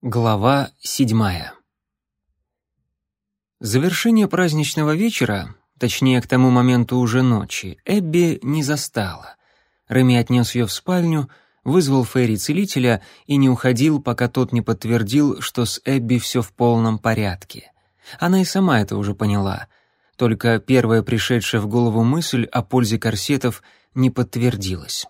Глава седьмая. Завершение праздничного вечера, точнее, к тому моменту уже ночи, Эбби не застала. Реми отнес ее в спальню, вызвал Ферри-целителя и не уходил, пока тот не подтвердил, что с Эбби все в полном порядке. Она и сама это уже поняла. Только первая пришедшая в голову мысль о пользе корсетов не подтвердилась.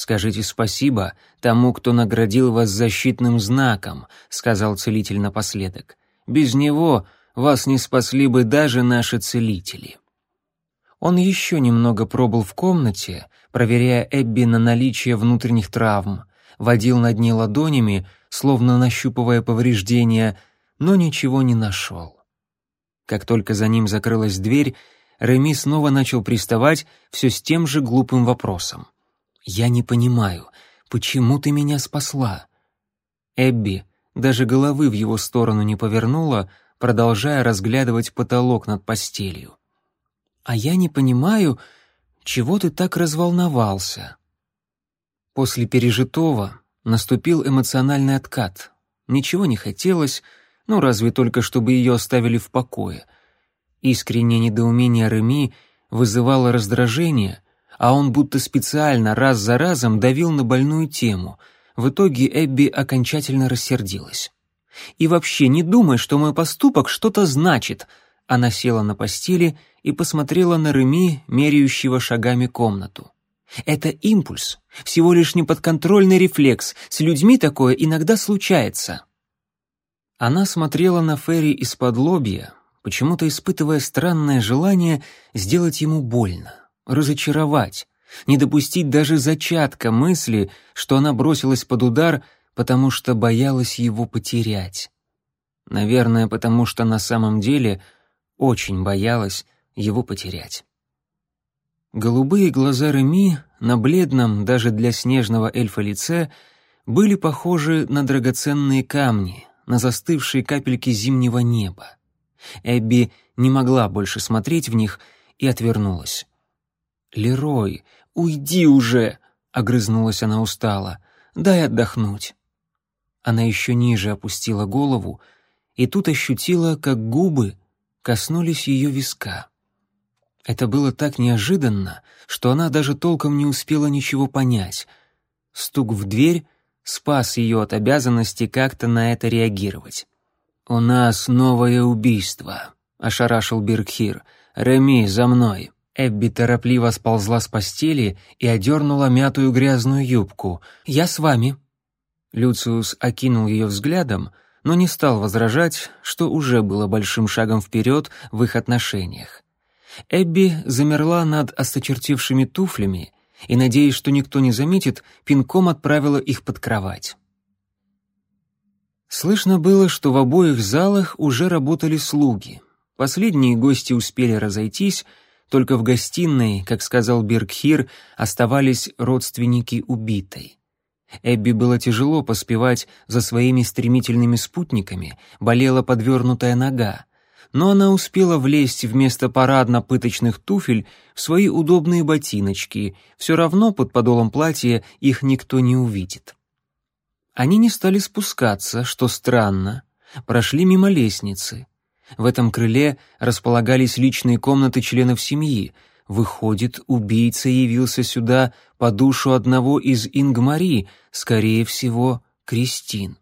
«Скажите спасибо тому, кто наградил вас защитным знаком», — сказал целитель напоследок. «Без него вас не спасли бы даже наши целители». Он еще немного пробыл в комнате, проверяя Эбби на наличие внутренних травм, водил над ней ладонями, словно нащупывая повреждения, но ничего не нашел. Как только за ним закрылась дверь, Реми снова начал приставать все с тем же глупым вопросом. «Я не понимаю, почему ты меня спасла?» Эбби даже головы в его сторону не повернула, продолжая разглядывать потолок над постелью. «А я не понимаю, чего ты так разволновался?» После пережитого наступил эмоциональный откат. Ничего не хотелось, ну разве только чтобы ее оставили в покое. Искреннее недоумение Реми вызывало раздражение — а он будто специально раз за разом давил на больную тему. В итоге Эбби окончательно рассердилась. «И вообще не думай, что мой поступок что-то значит», она села на постели и посмотрела на Реми, меряющего шагами комнату. «Это импульс, всего лишь неподконтрольный рефлекс, с людьми такое иногда случается». Она смотрела на Ферри из-под лобья, почему-то испытывая странное желание сделать ему больно разочаровать, не допустить даже зачатка мысли, что она бросилась под удар, потому что боялась его потерять. Наверное, потому что на самом деле очень боялась его потерять. Голубые глаза Реми на бледном, даже для снежного эльфа лице, были похожи на драгоценные камни, на застывшие капельки зимнего неба. Эбби не могла больше смотреть в них и отвернулась. «Лерой, уйди уже!» — огрызнулась она устало. «Дай отдохнуть». Она еще ниже опустила голову и тут ощутила, как губы коснулись ее виска. Это было так неожиданно, что она даже толком не успела ничего понять. Стук в дверь спас ее от обязанности как-то на это реагировать. «У нас новое убийство», — ошарашил Биркхир. «Реми, за мной». Эбби торопливо сползла с постели и одернула мятую грязную юбку. «Я с вами». Люциус окинул ее взглядом, но не стал возражать, что уже было большим шагом вперед в их отношениях. Эбби замерла над осточертевшими туфлями и, надеясь, что никто не заметит, пинком отправила их под кровать. Слышно было, что в обоих залах уже работали слуги. Последние гости успели разойтись, только в гостиной, как сказал Бергхир, оставались родственники убитой. Эбби было тяжело поспевать за своими стремительными спутниками, болела подвернутая нога, но она успела влезть вместо парадно-пыточных туфель в свои удобные ботиночки, все равно под подолом платья их никто не увидит. Они не стали спускаться, что странно, прошли мимо лестницы. В этом крыле располагались личные комнаты членов семьи. Выходит, убийца явился сюда по душу одного из Ингмари, скорее всего, Кристин.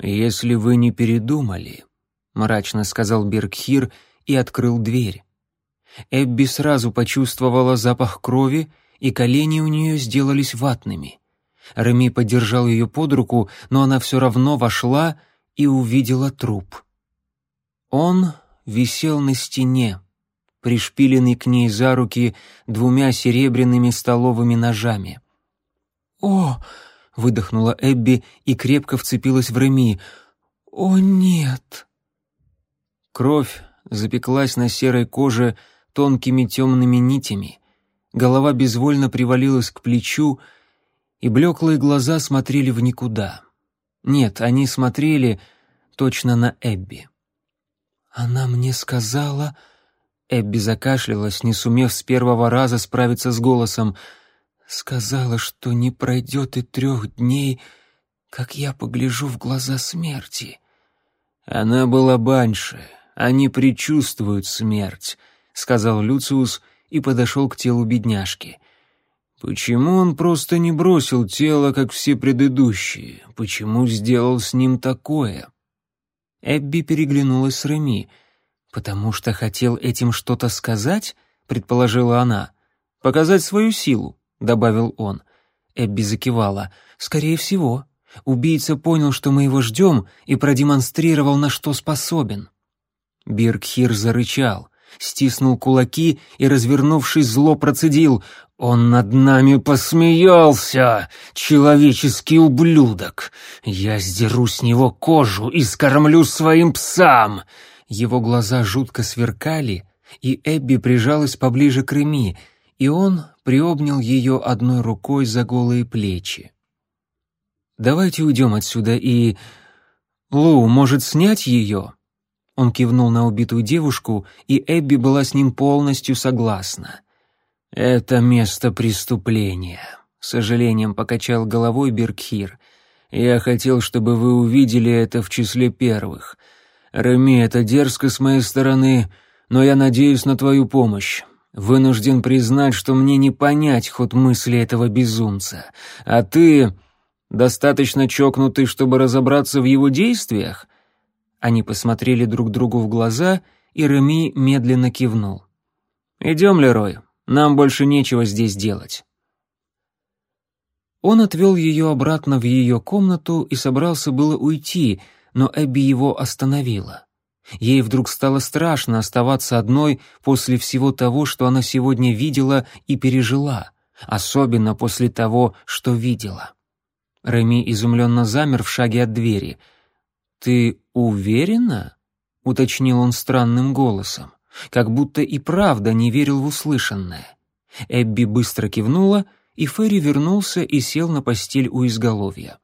«Если вы не передумали», — мрачно сказал Бергхир и открыл дверь. Эбби сразу почувствовала запах крови, и колени у нее сделались ватными. Реми поддержал ее под руку, но она все равно вошла и увидела труп. Он висел на стене, пришпиленный к ней за руки двумя серебряными столовыми ножами. «О!» — выдохнула Эбби и крепко вцепилась в Реми. «О, нет!» Кровь запеклась на серой коже тонкими темными нитями, голова безвольно привалилась к плечу, и блеклые глаза смотрели в никуда. Нет, они смотрели точно на Эбби. «Она мне сказала...» Эбби закашлялась, не сумев с первого раза справиться с голосом. «Сказала, что не пройдет и трех дней, как я погляжу в глаза смерти». «Она была банши, они предчувствуют смерть», — сказал Люциус и подошел к телу бедняжки. «Почему он просто не бросил тело, как все предыдущие? Почему сделал с ним такое?» Эбби переглянулась с Реми. «Потому что хотел этим что-то сказать?» — предположила она. «Показать свою силу», — добавил он. Эбби закивала. «Скорее всего. Убийца понял, что мы его ждем, и продемонстрировал, на что способен». Биркхир зарычал, стиснул кулаки и, развернувшись, зло процедил. «Он над нами посмеялся, человеческий ублюдок! Я сдеру с него кожу и скормлю своим псам!» Его глаза жутко сверкали, и Эбби прижалась поближе к Реми, и он приобнял ее одной рукой за голые плечи. «Давайте уйдем отсюда и...» «Лу, может, снять ее?» Он кивнул на убитую девушку, и Эбби была с ним полностью согласна. «Это место преступления», — сожалением покачал головой Бергхир. «Я хотел, чтобы вы увидели это в числе первых. Реми, это дерзко с моей стороны, но я надеюсь на твою помощь. Вынужден признать, что мне не понять ход мысли этого безумца. А ты достаточно чокнутый, чтобы разобраться в его действиях?» Они посмотрели друг другу в глаза, и Реми медленно кивнул. «Идем, Лерой, нам больше нечего здесь делать». Он отвел ее обратно в ее комнату и собрался было уйти, но Эбби его остановила. Ей вдруг стало страшно оставаться одной после всего того, что она сегодня видела и пережила, особенно после того, что видела. Реми изумленно замер в шаге от двери. «Ты уверена?» — уточнил он странным голосом как будто и правда не верил в услышанное. Эбби быстро кивнула, и Ферри вернулся и сел на постель у изголовья.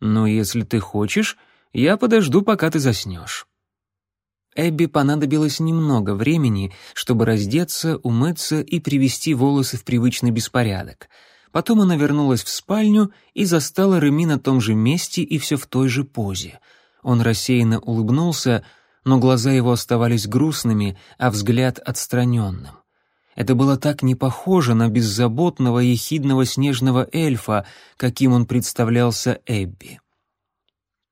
«Но если ты хочешь, я подожду, пока ты заснешь». Эбби понадобилось немного времени, чтобы раздеться, умыться и привести волосы в привычный беспорядок. Потом она вернулась в спальню и застала Реми на том же месте и все в той же позе. Он рассеянно улыбнулся, но глаза его оставались грустными, а взгляд отстраненным. Это было так не похоже на беззаботного, ехидного снежного эльфа, каким он представлялся Эбби.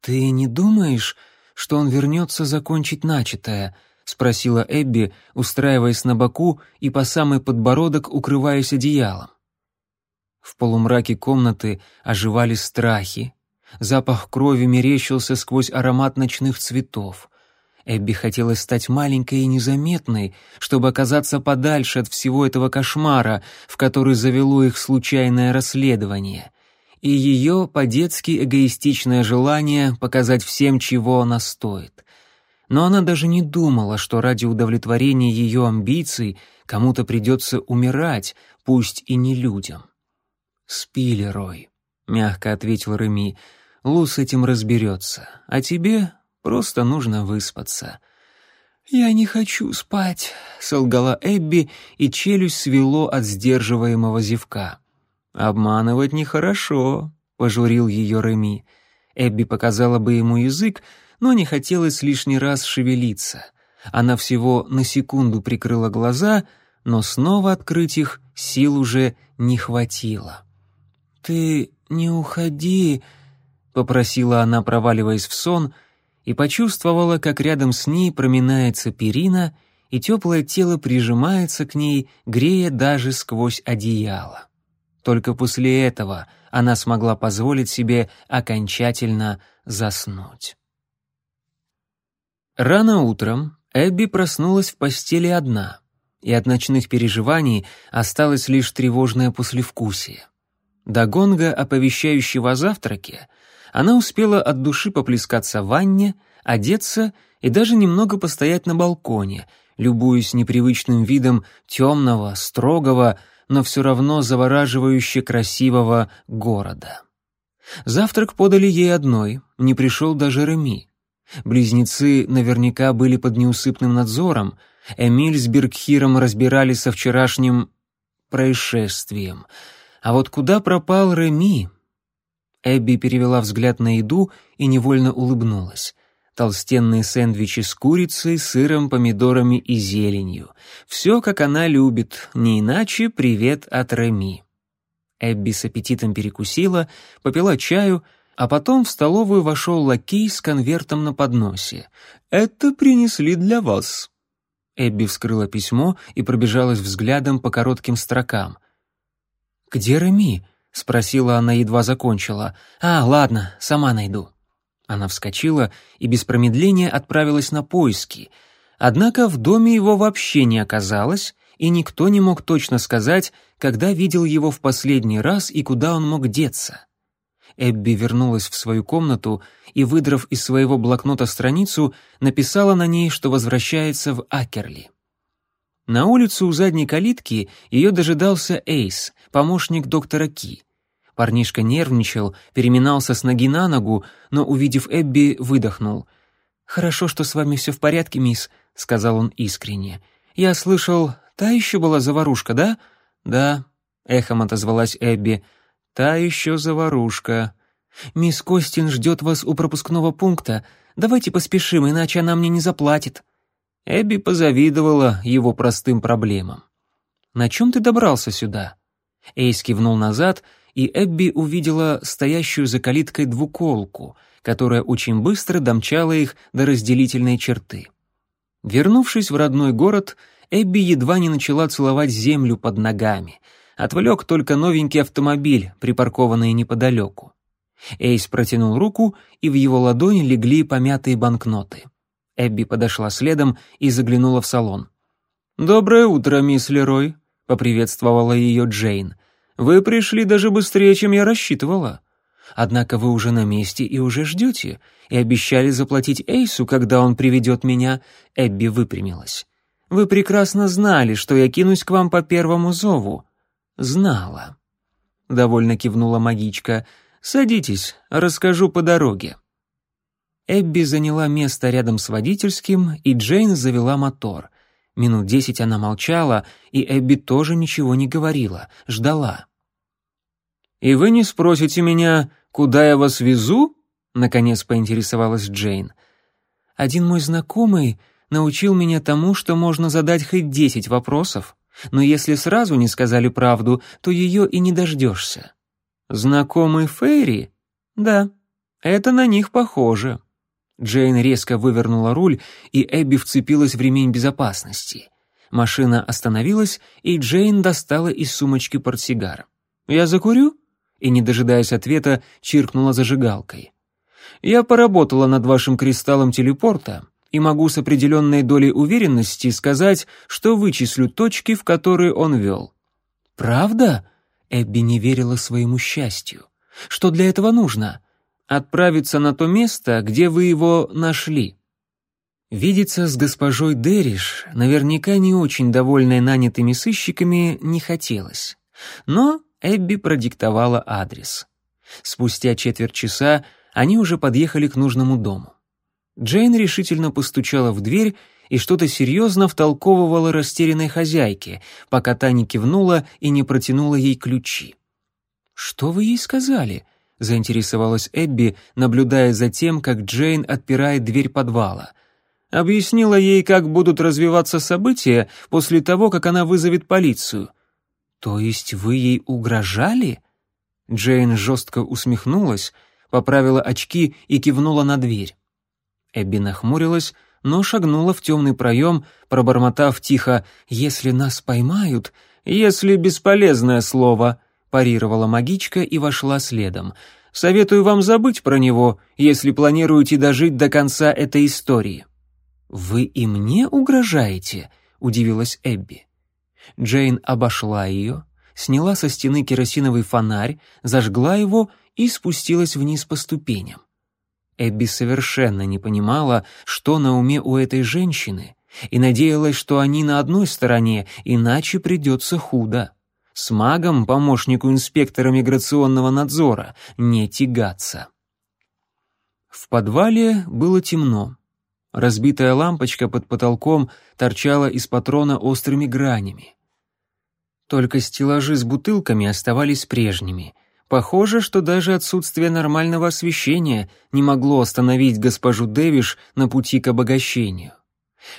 «Ты не думаешь, что он вернется закончить начатое?» — спросила Эбби, устраиваясь на боку и по самый подбородок укрываясь одеялом. В полумраке комнаты оживали страхи. Запах крови мерещился сквозь аромат ночных цветов. Эбби хотелось стать маленькой и незаметной, чтобы оказаться подальше от всего этого кошмара, в который завело их случайное расследование, и ее по-детски эгоистичное желание показать всем, чего она стоит. Но она даже не думала, что ради удовлетворения ее амбиций кому-то придется умирать, пусть и не людям. «Спи, Лерой», — мягко ответил Реми, — «Лу с этим разберется, а тебе Просто нужно выспаться». «Я не хочу спать», — солгала Эбби, и челюсть свело от сдерживаемого зевка. «Обманывать нехорошо», — пожурил ее Реми. Эбби показала бы ему язык, но не хотелось лишний раз шевелиться. Она всего на секунду прикрыла глаза, но снова открыть их сил уже не хватило. «Ты не уходи», — попросила она, проваливаясь в сон, — и почувствовала, как рядом с ней проминается перина, и теплое тело прижимается к ней, грея даже сквозь одеяло. Только после этого она смогла позволить себе окончательно заснуть. Рано утром Эбби проснулась в постели одна, и от ночных переживаний осталось лишь тревожное послевкусие. До гонга, оповещающего о завтраке, она успела от души поплескаться в ванне, одеться и даже немного постоять на балконе, любуясь непривычным видом темного, строгого, но все равно завораживающе красивого города. Завтрак подали ей одной, не пришел даже Реми. Близнецы наверняка были под неусыпным надзором, Эмиль с Бергхиром разбирались со вчерашним происшествием. А вот куда пропал Реми? Эбби перевела взгляд на еду и невольно улыбнулась. Толстенные сэндвичи с курицей, сыром, помидорами и зеленью. Все, как она любит, не иначе привет от Реми. Эбби с аппетитом перекусила, попила чаю, а потом в столовую вошел лакей с конвертом на подносе. «Это принесли для вас». Эбби вскрыла письмо и пробежалась взглядом по коротким строкам. «Где Реми?» — спросила она, едва закончила. «А, ладно, сама найду». Она вскочила и без промедления отправилась на поиски. Однако в доме его вообще не оказалось, и никто не мог точно сказать, когда видел его в последний раз и куда он мог деться. Эбби вернулась в свою комнату и, выдрав из своего блокнота страницу, написала на ней, что возвращается в Акерли. На улицу у задней калитки ее дожидался Эйс, помощник доктора Ки. Парнишка нервничал, переминался с ноги на ногу, но, увидев Эбби, выдохнул. «Хорошо, что с вами все в порядке, мисс», — сказал он искренне. «Я слышал, та еще была заварушка, да?» «Да», — эхом отозвалась Эбби. «Та еще заварушка». «Мисс Костин ждет вас у пропускного пункта. Давайте поспешим, иначе она мне не заплатит». Эбби позавидовала его простым проблемам. «На чем ты добрался сюда?» Эйс кивнул назад, и Эбби увидела стоящую за калиткой двуколку, которая очень быстро домчала их до разделительной черты. Вернувшись в родной город, Эбби едва не начала целовать землю под ногами. Отвлек только новенький автомобиль, припаркованный неподалеку. Эйс протянул руку, и в его ладони легли помятые банкноты. Эбби подошла следом и заглянула в салон. «Доброе утро, мисс Лерой», — поприветствовала ее Джейн. «Вы пришли даже быстрее, чем я рассчитывала. Однако вы уже на месте и уже ждете, и обещали заплатить Эйсу, когда он приведет меня». Эбби выпрямилась. «Вы прекрасно знали, что я кинусь к вам по первому зову». «Знала», — довольно кивнула магичка. «Садитесь, расскажу по дороге». Эбби заняла место рядом с водительским, и Джейн завела мотор. Минут десять она молчала, и Эбби тоже ничего не говорила, ждала. «И вы не спросите меня, куда я вас везу?» — наконец поинтересовалась Джейн. «Один мой знакомый научил меня тому, что можно задать хоть десять вопросов, но если сразу не сказали правду, то ее и не дождешься». «Знакомый Фейри?» «Да, это на них похоже». Джейн резко вывернула руль, и Эбби вцепилась в ремень безопасности. Машина остановилась, и Джейн достала из сумочки портсигар. «Я закурю?» И, не дожидаясь ответа, чиркнула зажигалкой. «Я поработала над вашим кристаллом телепорта и могу с определенной долей уверенности сказать, что вычислю точки, в которые он вел». «Правда?» Эбби не верила своему счастью. «Что для этого нужно?» Отправиться на то место, где вы его нашли. Видеться с госпожой Дериш, наверняка не очень довольной нанятыми сыщиками, не хотелось. Но Эбби продиктовала адрес. Спустя четверть часа они уже подъехали к нужному дому. Джейн решительно постучала в дверь и что-то серьезно втолковывала растерянной хозяйке, пока та не кивнула и не протянула ей ключи. «Что вы ей сказали?» Заинтересовалась Эбби, наблюдая за тем, как Джейн отпирает дверь подвала. Объяснила ей, как будут развиваться события после того, как она вызовет полицию. «То есть вы ей угрожали?» Джейн жестко усмехнулась, поправила очки и кивнула на дверь. Эбби нахмурилась, но шагнула в темный проем, пробормотав тихо «Если нас поймают...» «Если бесполезное слово», парировала магичка и вошла следом. Советую вам забыть про него, если планируете дожить до конца этой истории. Вы и мне угрожаете? удивилась Эбби. Джейн обошла ее, сняла со стены керосиновый фонарь, зажгла его и спустилась вниз по ступеням. Эбби совершенно не понимала, что на уме у этой женщины, и надеялась, что они на одной стороне, иначе придется худо. С магом, помощнику инспектора миграционного надзора, не тягаться. В подвале было темно. Разбитая лампочка под потолком торчала из патрона острыми гранями. Только стеллажи с бутылками оставались прежними. Похоже, что даже отсутствие нормального освещения не могло остановить госпожу Дэвиш на пути к обогащению.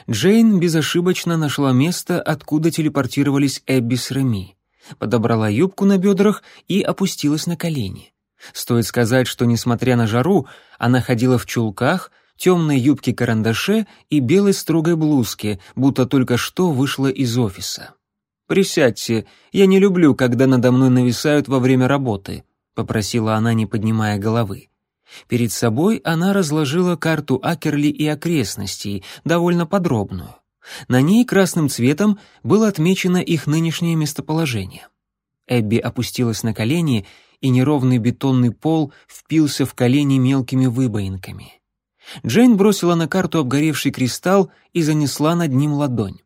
Джейн безошибочно нашла место, откуда телепортировались Эбби с Реми, подобрала юбку на бедрах и опустилась на колени. Стоит сказать, что, несмотря на жару, она ходила в чулках, темной юбке-карандаше и белой строгой блузке, будто только что вышла из офиса. «Присядьте, я не люблю, когда надо мной нависают во время работы», — попросила она, не поднимая головы. Перед собой она разложила карту Акерли и окрестностей, довольно подробную. На ней красным цветом было отмечено их нынешнее местоположение. Эбби опустилась на колени, и неровный бетонный пол впился в колени мелкими выбоинками. Джейн бросила на карту обгоревший кристалл и занесла над ним ладонь.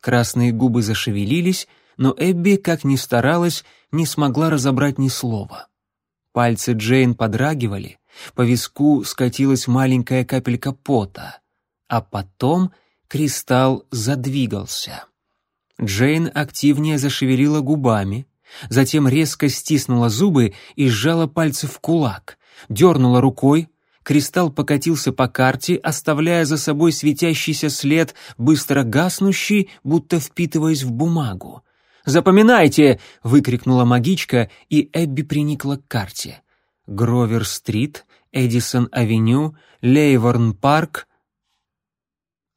Красные губы зашевелились, но Эбби, как ни старалась, не смогла разобрать ни слова. Пальцы Джейн подрагивали, по виску скатилась маленькая капелька пота, а потом кристалл задвигался. Джейн активнее зашевелила губами, затем резко стиснула зубы и сжала пальцы в кулак, дернула рукой, кристалл покатился по карте, оставляя за собой светящийся след, быстро гаснущий, будто впитываясь в бумагу. «Запоминайте!» — выкрикнула магичка, и Эбби приникла к карте. Гровер-стрит, Эдисон-авеню, Лейворн-парк.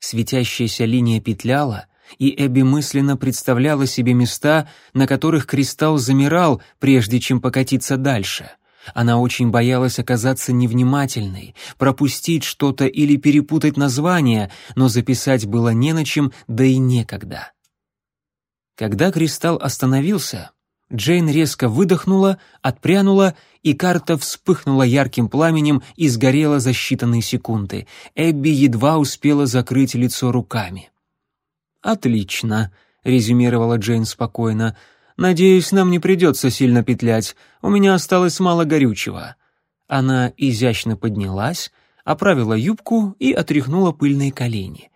Светящаяся линия петляла, и Эбби мысленно представляла себе места, на которых кристалл замирал, прежде чем покатиться дальше — она очень боялась оказаться невнимательной, пропустить что-то или перепутать название, но записать было не на чем, да и некогда. Когда кристалл остановился, Джейн резко выдохнула, отпрянула, и карта вспыхнула ярким пламенем и сгорела за считанные секунды. Эбби едва успела закрыть лицо руками. «Отлично», — резюмировала Джейн спокойно, — Надеюсь, нам не придется сильно петлять. У меня осталось мало горючего». Она изящно поднялась, оправила юбку и отряхнула пыльные колени.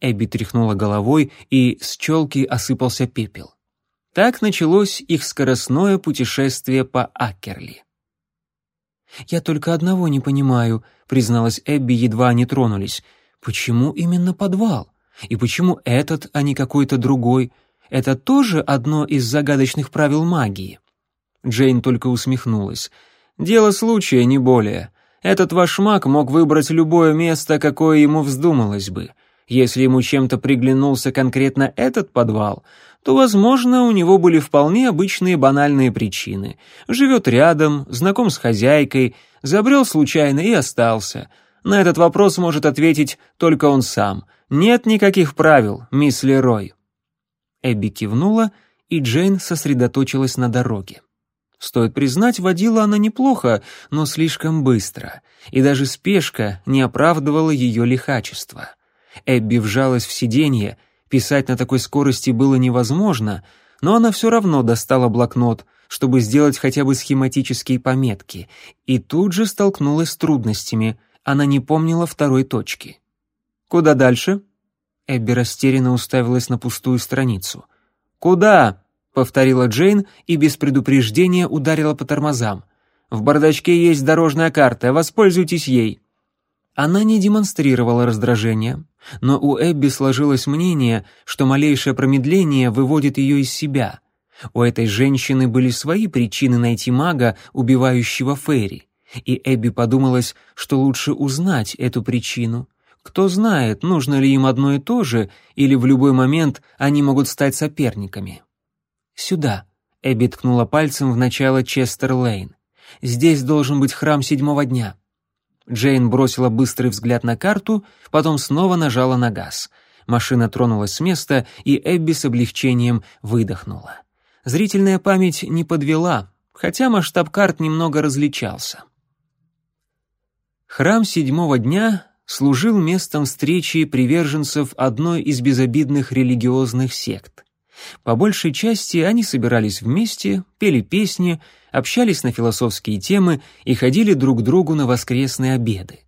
Эбби тряхнула головой, и с челки осыпался пепел. Так началось их скоростное путешествие по Аккерли. «Я только одного не понимаю», — призналась Эбби, едва они тронулись. «Почему именно подвал? И почему этот, а не какой-то другой? Это тоже одно из загадочных правил магии?» Джейн только усмехнулась. «Дело случая, не более. Этот ваш маг мог выбрать любое место, какое ему вздумалось бы. Если ему чем-то приглянулся конкретно этот подвал, то, возможно, у него были вполне обычные банальные причины. Живет рядом, знаком с хозяйкой, забрел случайно и остался. На этот вопрос может ответить только он сам. Нет никаких правил, мисс Лерой. Эбби кивнула, и Джейн сосредоточилась на дороге. Стоит признать, водила она неплохо, но слишком быстро, и даже спешка не оправдывала ее лихачество. Эбби вжалась в сиденье, писать на такой скорости было невозможно, но она все равно достала блокнот, чтобы сделать хотя бы схематические пометки, и тут же столкнулась с трудностями, она не помнила второй точки. «Куда дальше?» Эбби растерянно уставилась на пустую страницу. «Куда?» — повторила Джейн и без предупреждения ударила по тормозам. «В бардачке есть дорожная карта, воспользуйтесь ей». Она не демонстрировала раздражения, но у Эбби сложилось мнение, что малейшее промедление выводит ее из себя. У этой женщины были свои причины найти мага, убивающего Ферри, и Эбби подумалось, что лучше узнать эту причину, кто знает, нужно ли им одно и то же, или в любой момент они могут стать соперниками. «Сюда», — Эбби ткнула пальцем в начало Честер-Лейн. «Здесь должен быть храм седьмого дня». Джейн бросила быстрый взгляд на карту, потом снова нажала на газ. Машина тронулась с места, и Эбби с облегчением выдохнула. Зрительная память не подвела, хотя масштаб карт немного различался. Храм седьмого дня служил местом встречи приверженцев одной из безобидных религиозных сект. По большей части они собирались вместе, пели песни, общались на философские темы и ходили друг к другу на воскресные обеды.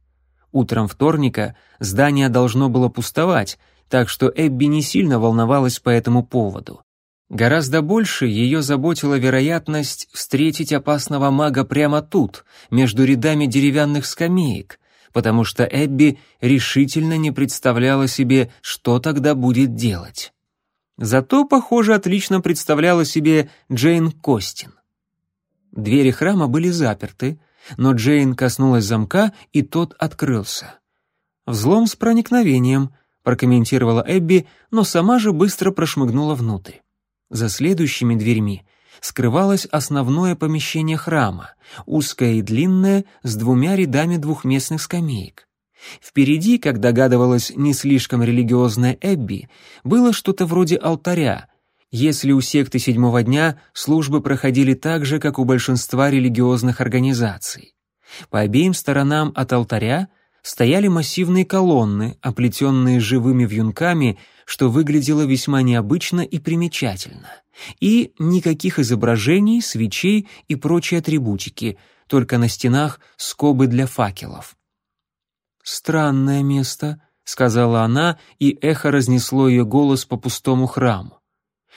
Утром вторника здание должно было пустовать, так что Эбби не сильно волновалась по этому поводу. Гораздо больше ее заботила вероятность встретить опасного мага прямо тут, между рядами деревянных скамеек, потому что Эбби решительно не представляла себе, что тогда будет делать. Зато, похоже, отлично представляла себе Джейн Костин. Двери храма были заперты, но Джейн коснулась замка, и тот открылся. «Взлом с проникновением», — прокомментировала Эбби, но сама же быстро прошмыгнула внутрь. За следующими дверьми скрывалось основное помещение храма, узкое и длинное, с двумя рядами двухместных скамеек. Впереди, как догадывалась не слишком религиозная Эбби, было что-то вроде алтаря, если у секты седьмого дня службы проходили так же, как у большинства религиозных организаций. По обеим сторонам от алтаря стояли массивные колонны, оплетенные живыми вьюнками, что выглядело весьма необычно и примечательно. И никаких изображений, свечей и прочей атрибутики, только на стенах скобы для факелов. «Странное место», — сказала она, и эхо разнесло ее голос по пустому храму.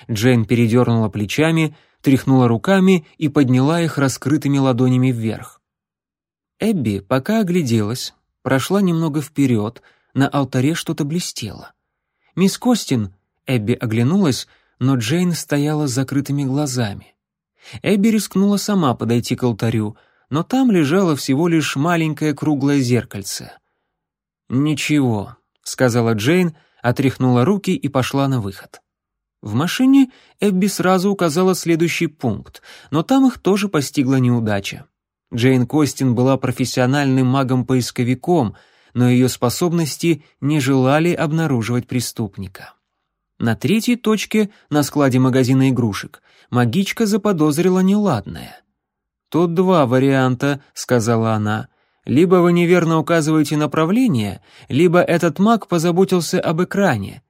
Джейн передернула плечами, тряхнула руками и подняла их раскрытыми ладонями вверх. Эбби пока огляделась, прошла немного вперед, на алтаре что-то блестело. «Мисс Костин!» — Эбби оглянулась, но Джейн стояла с закрытыми глазами. Эбби рискнула сама подойти к алтарю, но там лежало всего лишь маленькое круглое зеркальце. «Ничего», — сказала Джейн, отряхнула руки и пошла на выход. В машине Эбби сразу указала следующий пункт, но там их тоже постигла неудача. Джейн Костин была профессиональным магом-поисковиком, но ее способности не желали обнаруживать преступника. На третьей точке, на складе магазина игрушек, магичка заподозрила неладное. «Тут два варианта», — сказала она. «Либо вы неверно указываете направление, либо этот маг позаботился об экране».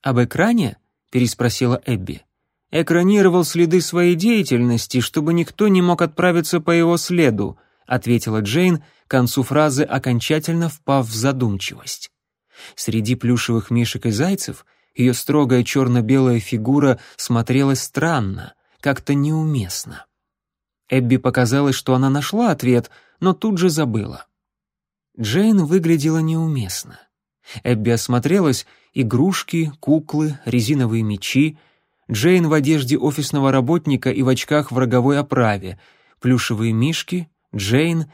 «Об экране?» — переспросила Эбби. «Экранировал следы своей деятельности, чтобы никто не мог отправиться по его следу», — ответила Джейн, к концу фразы окончательно впав в задумчивость. Среди плюшевых мишек и зайцев ее строгая черно-белая фигура смотрелась странно, как-то неуместно. Эбби показалось, что она нашла ответ, но тут же забыла. Джейн выглядела неуместно. Эбби осмотрелась, игрушки, куклы, резиновые мечи, Джейн в одежде офисного работника и в очках в роговой оправе, плюшевые мишки, Джейн.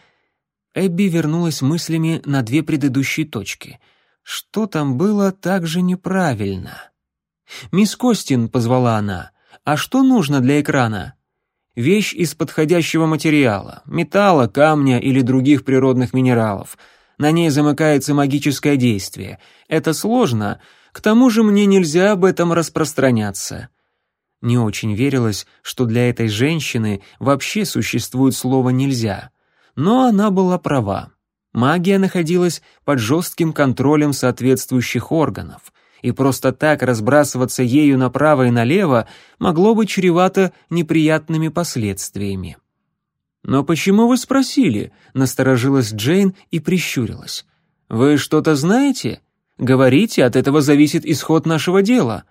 Эбби вернулась мыслями на две предыдущие точки. Что там было так же неправильно? «Мисс Костин», — позвала она, — «а что нужно для экрана?» «Вещь из подходящего материала, металла, камня или других природных минералов», на ней замыкается магическое действие. Это сложно, к тому же мне нельзя об этом распространяться». Не очень верилось, что для этой женщины вообще существует слово «нельзя». Но она была права. Магия находилась под жестким контролем соответствующих органов, и просто так разбрасываться ею направо и налево могло быть чревато неприятными последствиями. «Но почему вы спросили?» — насторожилась Джейн и прищурилась. «Вы что-то знаете? Говорите, от этого зависит исход нашего дела».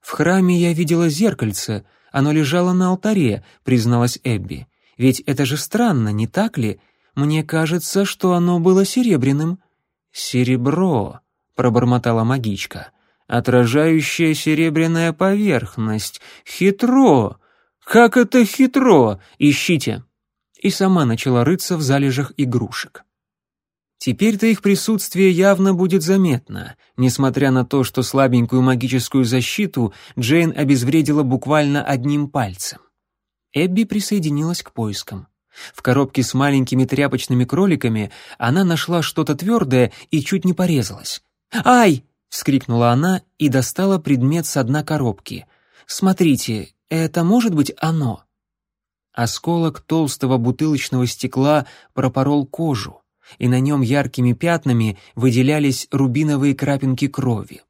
«В храме я видела зеркальце, оно лежало на алтаре», — призналась Эбби. «Ведь это же странно, не так ли? Мне кажется, что оно было серебряным». «Серебро», — пробормотала магичка. «Отражающая серебряная поверхность. Хитро! Как это хитро! Ищите!» И сама начала рыться в залежах игрушек. Теперь-то их присутствие явно будет заметно, несмотря на то, что слабенькую магическую защиту Джейн обезвредила буквально одним пальцем. Эбби присоединилась к поискам. В коробке с маленькими тряпочными кроликами она нашла что-то твердое и чуть не порезалась. «Ай!» — вскрикнула она и достала предмет с дна коробки. «Смотрите, это может быть оно?» Осколок толстого бутылочного стекла пропорол кожу, и на нем яркими пятнами выделялись рубиновые крапинки крови.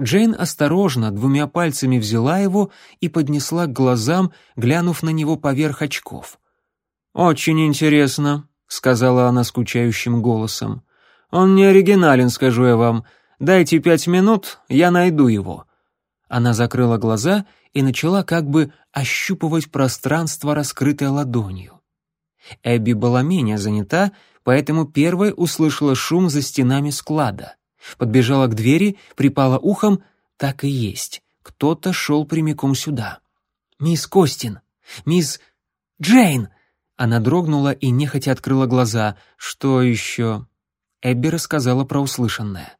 Джейн осторожно двумя пальцами взяла его и поднесла к глазам, глянув на него поверх очков. «Очень интересно», — сказала она скучающим голосом. «Он не оригинален, скажу я вам. Дайте пять минут, я найду его». Она закрыла глаза и начала как бы ощупывать пространство, раскрытое ладонью. Эбби была менее занята, поэтому первой услышала шум за стенами склада. Подбежала к двери, припала ухом, так и есть. Кто-то шел прямиком сюда. «Мисс Костин! Мисс Джейн!» Она дрогнула и нехотя открыла глаза. «Что еще?» Эбби рассказала про услышанное.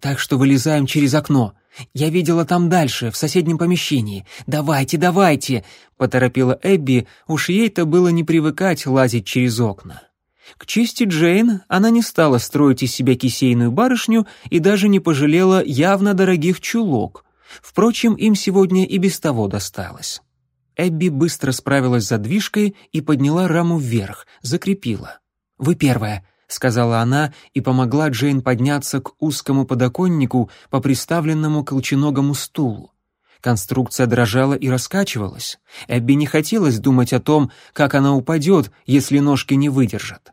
«Так что вылезаем через окно. Я видела там дальше, в соседнем помещении. Давайте, давайте!» — поторопила Эбби, уж ей-то было не привыкать лазить через окна. К чести Джейн, она не стала строить из себя кисейную барышню и даже не пожалела явно дорогих чулок. Впрочем, им сегодня и без того досталось. Эбби быстро справилась с задвижкой и подняла раму вверх, закрепила. «Вы первая», — сказала она и помогла Джейн подняться к узкому подоконнику по приставленному колченогому стулу. Конструкция дрожала и раскачивалась. Эбби не хотелось думать о том, как она упадет, если ножки не выдержат.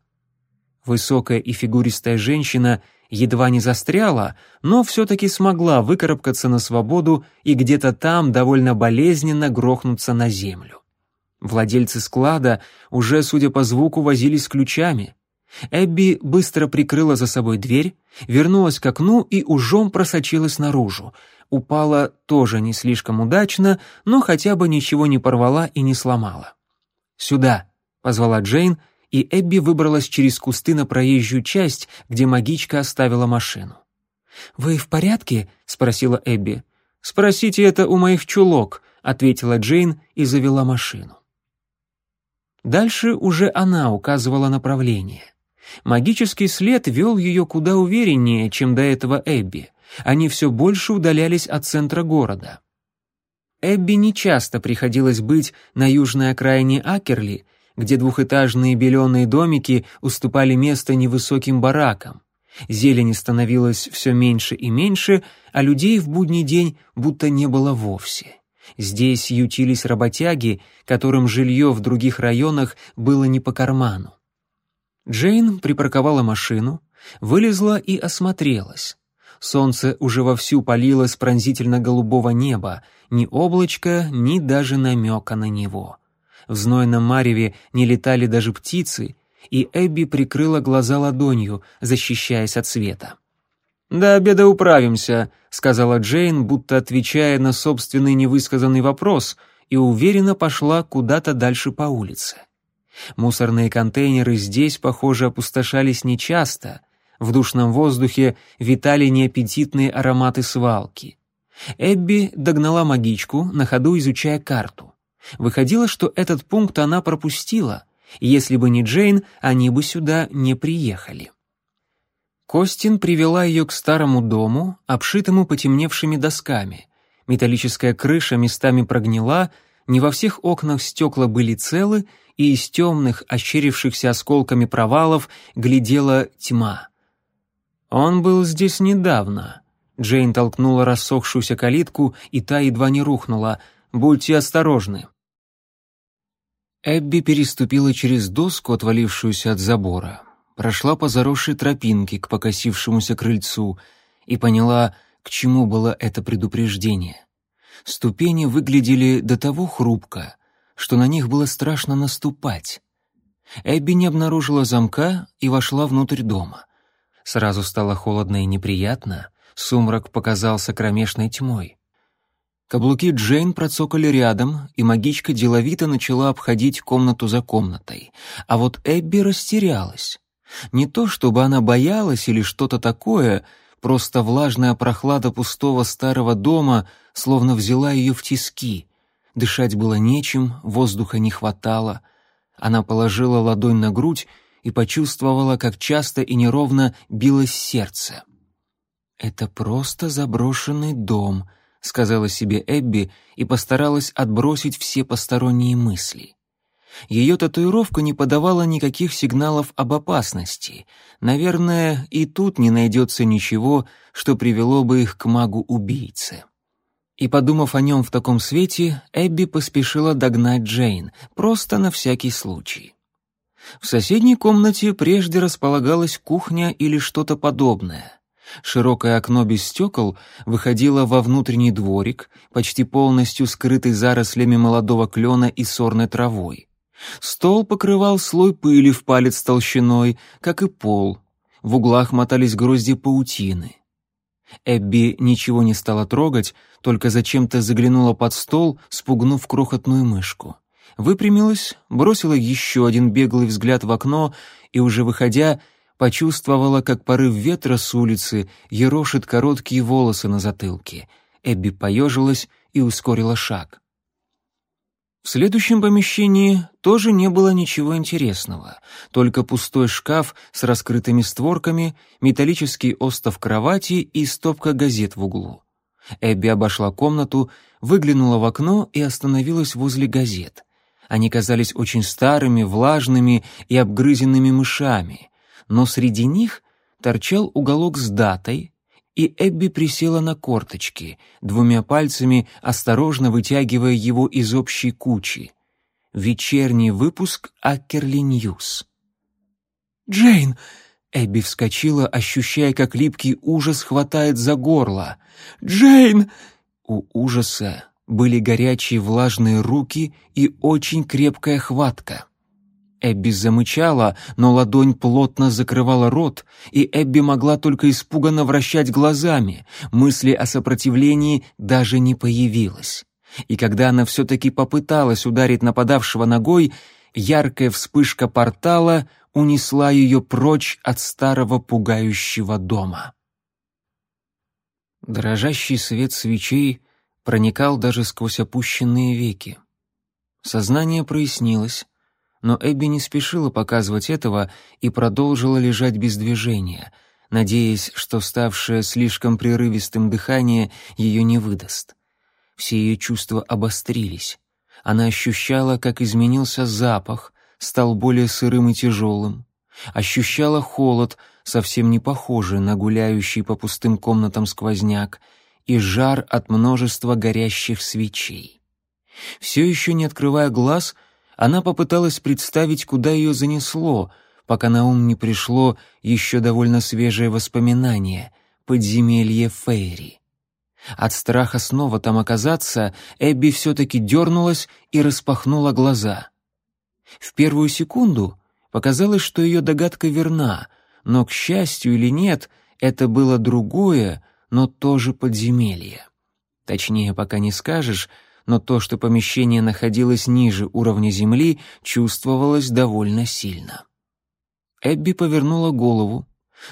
Высокая и фигуристая женщина едва не застряла, но все-таки смогла выкарабкаться на свободу и где-то там довольно болезненно грохнуться на землю. Владельцы склада уже, судя по звуку, возились ключами. Эбби быстро прикрыла за собой дверь, вернулась к окну и ужом просочилась наружу. Упала тоже не слишком удачно, но хотя бы ничего не порвала и не сломала. «Сюда», — позвала Джейн, — и Эбби выбралась через кусты на проезжую часть, где магичка оставила машину. «Вы в порядке?» — спросила Эбби. «Спросите это у моих чулок», — ответила Джейн и завела машину. Дальше уже она указывала направление. Магический след вел ее куда увереннее, чем до этого Эбби. Они все больше удалялись от центра города. Эбби нечасто приходилось быть на южной окраине Акерли, где двухэтажные беленые домики уступали место невысоким баракам. Зелени становилось все меньше и меньше, а людей в будний день будто не было вовсе. Здесь ютились работяги, которым жилье в других районах было не по карману. Джейн припарковала машину, вылезла и осмотрелась. Солнце уже вовсю палило с пронзительно-голубого неба, ни облачка, ни даже намека на него в знойном мареве не летали даже птицы, и Эбби прикрыла глаза ладонью, защищаясь от света. «До обеда управимся», — сказала Джейн, будто отвечая на собственный невысказанный вопрос, и уверенно пошла куда-то дальше по улице. Мусорные контейнеры здесь, похоже, опустошались нечасто. В душном воздухе витали неаппетитные ароматы свалки. Эбби догнала магичку, на ходу изучая карту. Выходило, что этот пункт она пропустила, если бы не Джейн, они бы сюда не приехали. Костин привела ее к старому дому, обшитому потемневшими досками. Металлическая крыша местами прогнила, не во всех окнах стекла были целы, и из темных, ощерившихся осколками провалов глядела тьма. «Он был здесь недавно», Джейн толкнула рассохшуюся калитку, и та едва не рухнула. «Будьте осторожны». Эбби переступила через доску, отвалившуюся от забора, прошла по заросшей тропинке к покосившемуся крыльцу и поняла, к чему было это предупреждение. Ступени выглядели до того хрупко, что на них было страшно наступать. Эбби не обнаружила замка и вошла внутрь дома. Сразу стало холодно и неприятно, сумрак показался кромешной тьмой. Каблуки Джейн процокали рядом, и магичка деловито начала обходить комнату за комнатой. А вот Эбби растерялась. Не то чтобы она боялась или что-то такое, просто влажная прохлада пустого старого дома словно взяла ее в тиски. Дышать было нечем, воздуха не хватало. Она положила ладонь на грудь и почувствовала, как часто и неровно билось сердце. «Это просто заброшенный дом», сказала себе Эбби и постаралась отбросить все посторонние мысли. Ее татуировка не подавала никаких сигналов об опасности. Наверное, и тут не найдется ничего, что привело бы их к магу-убийце. И подумав о нем в таком свете, Эбби поспешила догнать Джейн, просто на всякий случай. В соседней комнате прежде располагалась кухня или что-то подобное. Широкое окно без стекол выходило во внутренний дворик, почти полностью скрытый зарослями молодого клена и сорной травой. Стол покрывал слой пыли в палец толщиной, как и пол. В углах мотались грозди паутины. Эбби ничего не стала трогать, только зачем-то заглянула под стол, спугнув крохотную мышку. Выпрямилась, бросила еще один беглый взгляд в окно и, уже выходя, почувствовала, как порыв ветра с улицы ерошит короткие волосы на затылке. Эбби поежилась и ускорила шаг. В следующем помещении тоже не было ничего интересного, только пустой шкаф с раскрытыми створками, металлический остов кровати и стопка газет в углу. Эбби обошла комнату, выглянула в окно и остановилась возле газет. Они казались очень старыми, влажными и обгрызенными мышами, но среди них торчал уголок с датой, и Эбби присела на корточки, двумя пальцами осторожно вытягивая его из общей кучи. Вечерний выпуск Аккерли Ньюс. «Джейн!» Эбби вскочила, ощущая, как липкий ужас хватает за горло. «Джейн!» У ужаса были горячие влажные руки и очень крепкая хватка. Эбби замычала, но ладонь плотно закрывала рот, и Эбби могла только испуганно вращать глазами. Мысли о сопротивлении даже не появилось. И когда она все-таки попыталась ударить нападавшего ногой, яркая вспышка портала унесла ее прочь от старого пугающего дома. Дрожащий свет свечей проникал даже сквозь опущенные веки. Сознание прояснилось, но Эбби не спешила показывать этого и продолжила лежать без движения, надеясь, что ставшее слишком прерывистым дыхание ее не выдаст. Все ее чувства обострились. Она ощущала, как изменился запах, стал более сырым и тяжелым. Ощущала холод, совсем не похожий на гуляющий по пустым комнатам сквозняк, и жар от множества горящих свечей. Все еще не открывая глаз, она попыталась представить, куда ее занесло, пока на ум не пришло еще довольно свежее воспоминание — подземелье Фейри. От страха снова там оказаться, Эбби все-таки дернулась и распахнула глаза. В первую секунду показалось, что ее догадка верна, но, к счастью или нет, это было другое, но тоже подземелье. Точнее, пока не скажешь, но то, что помещение находилось ниже уровня земли, чувствовалось довольно сильно. Эбби повернула голову,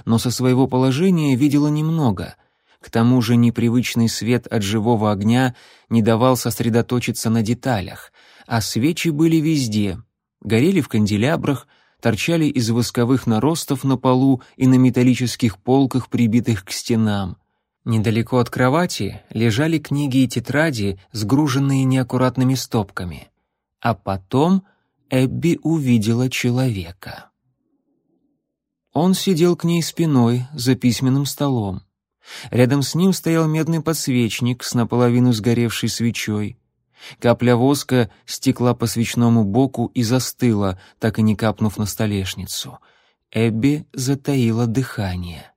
но со своего положения видела немного. К тому же непривычный свет от живого огня не давал сосредоточиться на деталях, а свечи были везде, горели в канделябрах, торчали из восковых наростов на полу и на металлических полках, прибитых к стенам. Недалеко от кровати лежали книги и тетради, сгруженные неаккуратными стопками. А потом Эбби увидела человека. Он сидел к ней спиной за письменным столом. Рядом с ним стоял медный подсвечник с наполовину сгоревшей свечой. Капля воска стекла по свечному боку и застыла, так и не капнув на столешницу. Эбби затаила дыхание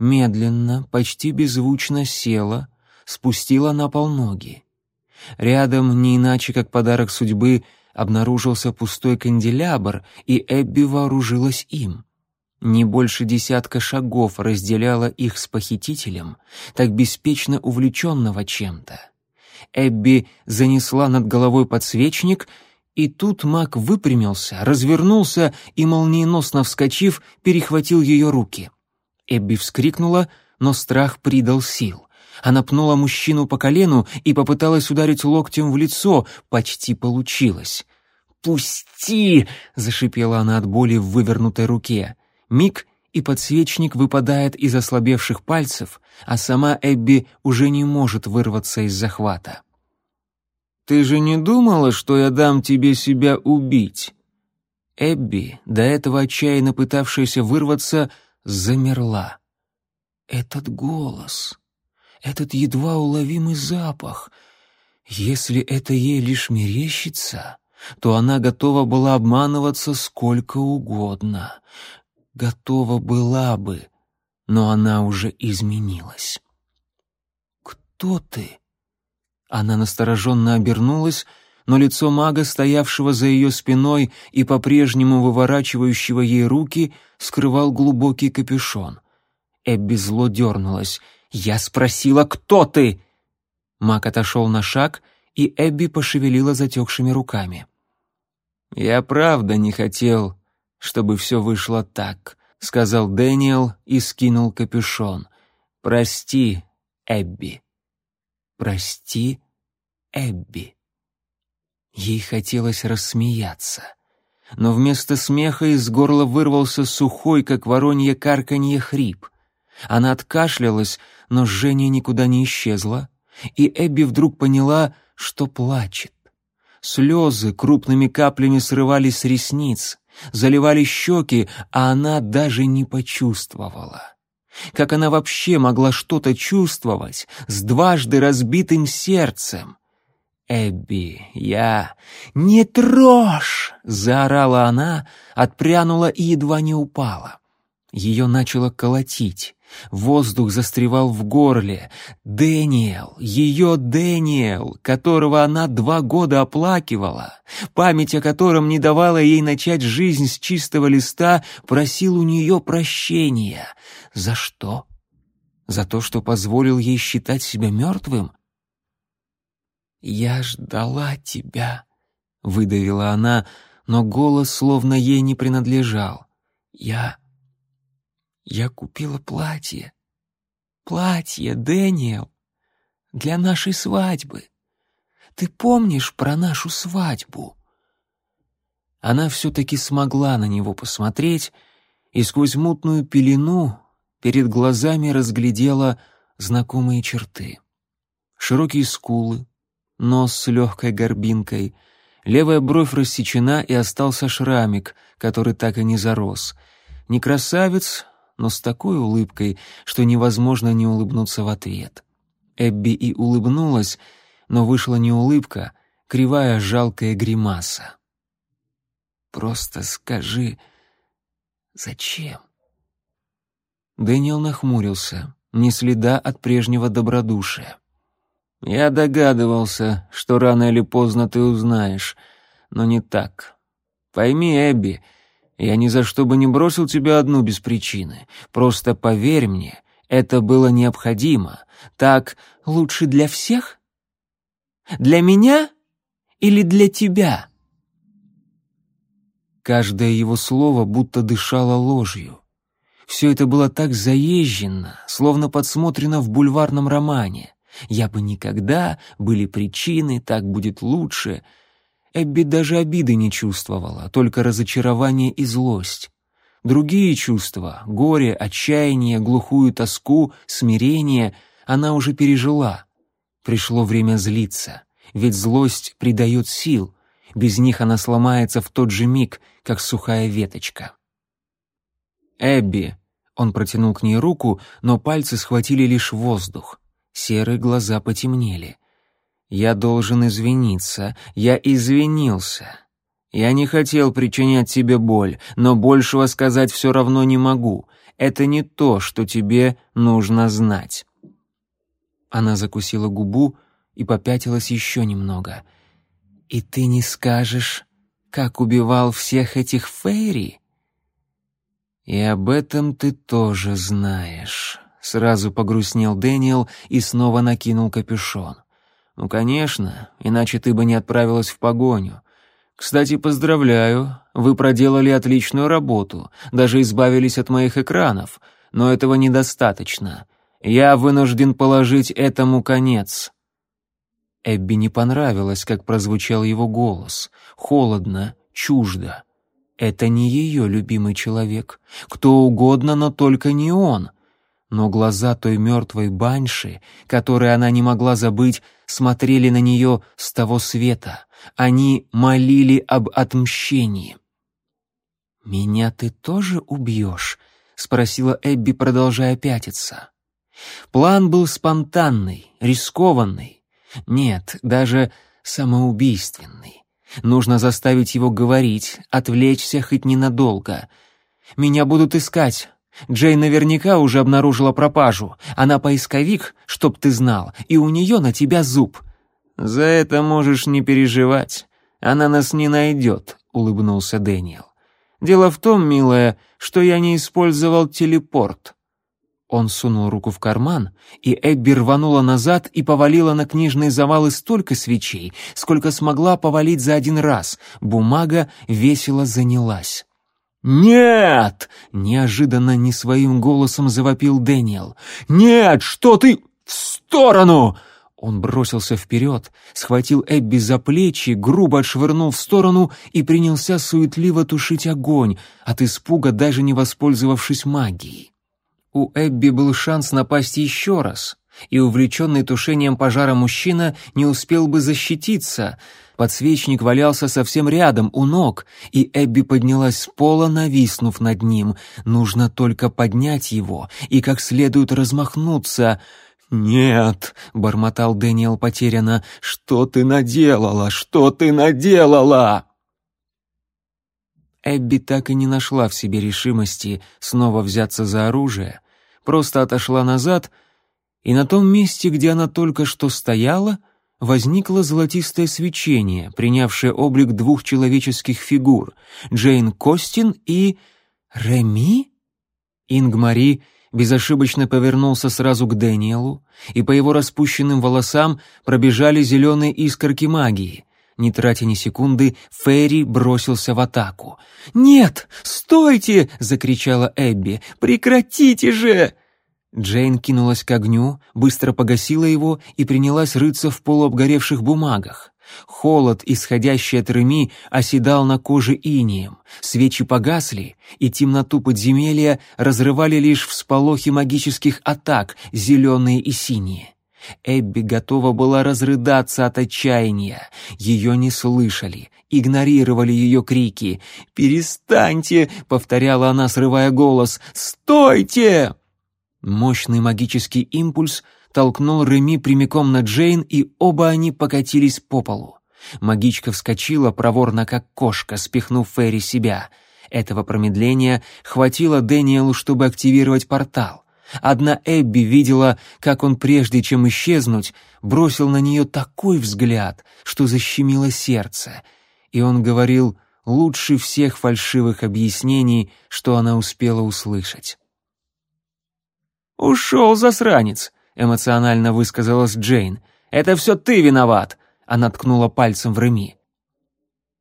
медленно, почти беззвучно села, спустила на пол ноги. Рядом, не иначе как подарок судьбы, обнаружился пустой канделябр, и Эбби вооружилась им. Не больше десятка шагов разделяло их с похитителем, так беспечно увлеченного чем-то. Эбби занесла над головой подсвечник, и тут маг выпрямился, развернулся и, молниеносно вскочив, перехватил ее руки — Эбби вскрикнула, но страх придал сил. Она пнула мужчину по колену и попыталась ударить локтем в лицо, почти получилось. «Пусти!» — зашипела она от боли в вывернутой руке. Миг, и подсвечник выпадает из ослабевших пальцев, а сама Эбби уже не может вырваться из захвата. «Ты же не думала, что я дам тебе себя убить?» Эбби, до этого отчаянно пытавшаяся вырваться, замерла. Этот голос, этот едва уловимый запах, если это ей лишь мерещится, то она готова была обманываться сколько угодно. Готова была бы, но она уже изменилась. «Кто ты?» Она настороженно обернулась, но лицо мага, стоявшего за ее спиной и по-прежнему выворачивающего ей руки, скрывал глубокий капюшон. Эбби зло дернулась. «Я спросила, кто ты?» Маг отошел на шаг, и Эбби пошевелила затекшими руками. «Я правда не хотел, чтобы все вышло так», — сказал Дэниел и скинул капюшон. «Прости, Эбби». «Прости, Эбби». Ей хотелось рассмеяться. Но вместо смеха из горла вырвался сухой, как воронье карканье, хрип. Она откашлялась, но жжение никуда не исчезло, и Эбби вдруг поняла, что плачет. Слезы крупными каплями срывались с ресниц, заливали щеки, а она даже не почувствовала. Как она вообще могла что-то чувствовать с дважды разбитым сердцем? «Эбби, я...» «Не трожь!» — заорала она, отпрянула и едва не упала. Ее начало колотить. Воздух застревал в горле. Дэниел, ее Дэниел, которого она два года оплакивала, память о котором не давала ей начать жизнь с чистого листа, просил у нее прощения. За что? За то, что позволил ей считать себя мертвым? «Я ждала тебя», — выдавила она, но голос словно ей не принадлежал. «Я я купила платье. Платье, Дэниел, для нашей свадьбы. Ты помнишь про нашу свадьбу?» Она все-таки смогла на него посмотреть, и сквозь мутную пелену перед глазами разглядела знакомые черты. Широкие скулы, нос с легкой горбинкой, левая бровь рассечена и остался шрамик, который так и не зарос. Не красавец, но с такой улыбкой, что невозможно не улыбнуться в ответ. Эбби и улыбнулась, но вышла не улыбка, кривая жалкая гримаса. «Просто скажи, зачем?» Дэниел нахмурился, ни следа от прежнего добродушия. «Я догадывался, что рано или поздно ты узнаешь, но не так. Пойми, Эбби, — я ни за что бы не бросил тебя одну без причины. Просто поверь мне, это было необходимо. Так лучше для всех? Для меня или для тебя?» Каждое его слово будто дышало ложью. Все это было так заезжено, словно подсмотрено в бульварном романе. «Я бы никогда», «были причины», «так будет лучше», Эбби даже обиды не чувствовала, только разочарование и злость. Другие чувства — горе, отчаяние, глухую тоску, смирение — она уже пережила. Пришло время злиться, ведь злость придает сил, без них она сломается в тот же миг, как сухая веточка. «Эбби!» — он протянул к ней руку, но пальцы схватили лишь воздух. Серые глаза потемнели. Я должен извиниться. Я извинился. Я не хотел причинять тебе боль, но большего сказать все равно не могу. Это не то, что тебе нужно знать». Она закусила губу и попятилась еще немного. «И ты не скажешь, как убивал всех этих фейри?» «И об этом ты тоже знаешь», — сразу погрустнел Дэниел и снова накинул капюшон. «Ну, конечно, иначе ты бы не отправилась в погоню. Кстати, поздравляю, вы проделали отличную работу, даже избавились от моих экранов, но этого недостаточно. Я вынужден положить этому конец». Эбби не понравилось, как прозвучал его голос. Холодно, чуждо. Это не ее любимый человек. Кто угодно, но только не он но глаза той мертвой баньши, которые она не могла забыть, смотрели на нее с того света. Они молили об отмщении. «Меня ты тоже убьешь?» — спросила Эбби, продолжая пятиться. План был спонтанный, рискованный. Нет, даже самоубийственный. Нужно заставить его говорить, отвлечься хоть ненадолго. «Меня будут искать», Джейн наверняка уже обнаружила пропажу. Она поисковик, чтоб ты знал, и у нее на тебя зуб». «За это можешь не переживать. Она нас не найдет», — улыбнулся Дэниел. «Дело в том, милая, что я не использовал телепорт». Он сунул руку в карман, и Эбби рванула назад и повалила на книжные завалы столько свечей, сколько смогла повалить за один раз. Бумага весело занялась. «Нет!» — неожиданно не своим голосом завопил Дэниел. «Нет! Что ты... В сторону!» Он бросился вперед, схватил Эбби за плечи, грубо отшвырнул в сторону и принялся суетливо тушить огонь, от испуга даже не воспользовавшись магией. У Эбби был шанс напасть еще раз, и увлеченный тушением пожара мужчина не успел бы защититься — Подсвечник валялся совсем рядом, у ног, и Эбби поднялась с пола, нависнув над ним. Нужно только поднять его и как следует размахнуться. «Нет», — бормотал Дэниел потерянно, — «что ты наделала? Что ты наделала?» Эбби так и не нашла в себе решимости снова взяться за оружие, просто отошла назад, и на том месте, где она только что стояла — возникло золотистое свечение, принявшее облик двух человеческих фигур — Джейн Костин и... Реми? Ингмари безошибочно повернулся сразу к Дэниелу, и по его распущенным волосам пробежали зеленые искорки магии. Не тратя ни секунды, Ферри бросился в атаку. «Нет! Стойте!» — закричала Эбби. «Прекратите же!» Джейн кинулась к огню, быстро погасила его и принялась рыться в полуобгоревших бумагах. Холод, исходящий от Реми, оседал на коже инием. Свечи погасли, и темноту подземелья разрывали лишь всполохи магических атак, зеленые и синие. Эбби готова была разрыдаться от отчаяния. Ее не слышали, игнорировали ее крики. «Перестаньте!» — повторяла она, срывая голос. «Стойте!» Мощный магический импульс толкнул Реми прямиком на Джейн, и оба они покатились по полу. Магичка вскочила проворно, как кошка, спихнув Ферри себя. Этого промедления хватило Дэниелу, чтобы активировать портал. Одна Эбби видела, как он, прежде чем исчезнуть, бросил на нее такой взгляд, что защемило сердце. И он говорил лучше всех фальшивых объяснений, что она успела услышать. «Ушел, засранец!» — эмоционально высказалась Джейн. «Это все ты виноват!» — она ткнула пальцем в Реми.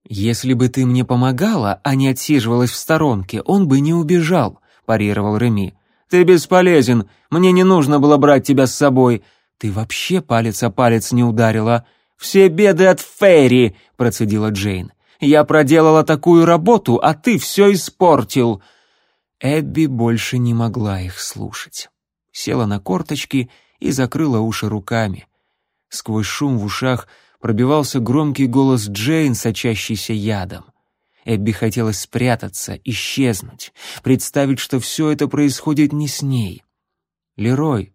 «Если бы ты мне помогала, а не отсиживалась в сторонке, он бы не убежал», — парировал Реми. «Ты бесполезен, мне не нужно было брать тебя с собой. Ты вообще палец о палец не ударила. Все беды от Ферри», — процедила Джейн. «Я проделала такую работу, а ты все испортил». Эбби больше не могла их слушать села на корточки и закрыла уши руками. Сквозь шум в ушах пробивался громкий голос Джейн, сочащийся ядом. Эбби хотелось спрятаться, исчезнуть, представить, что все это происходит не с ней. «Лерой!»